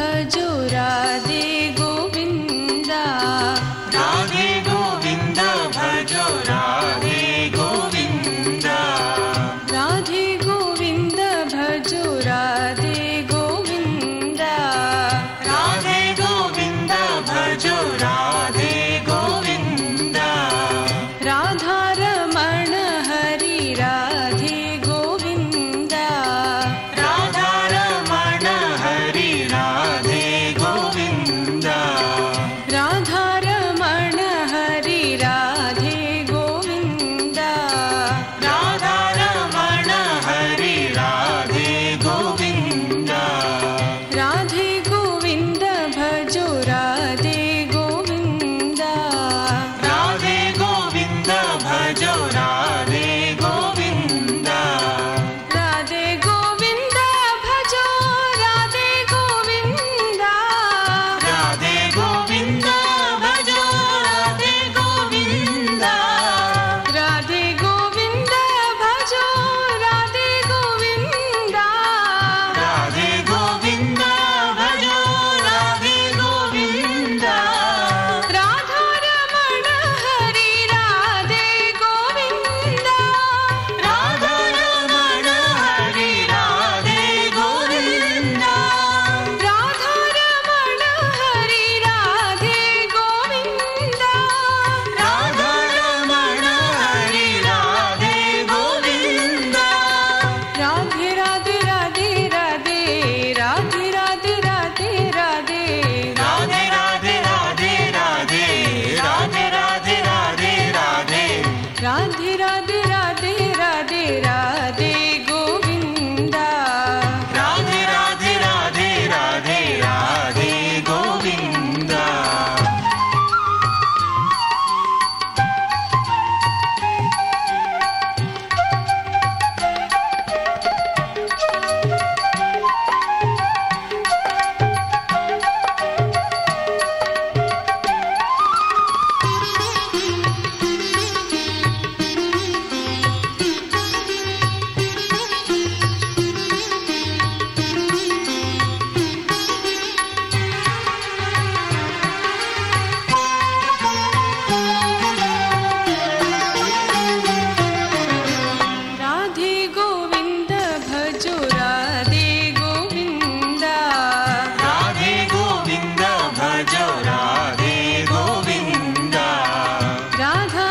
在这 Radha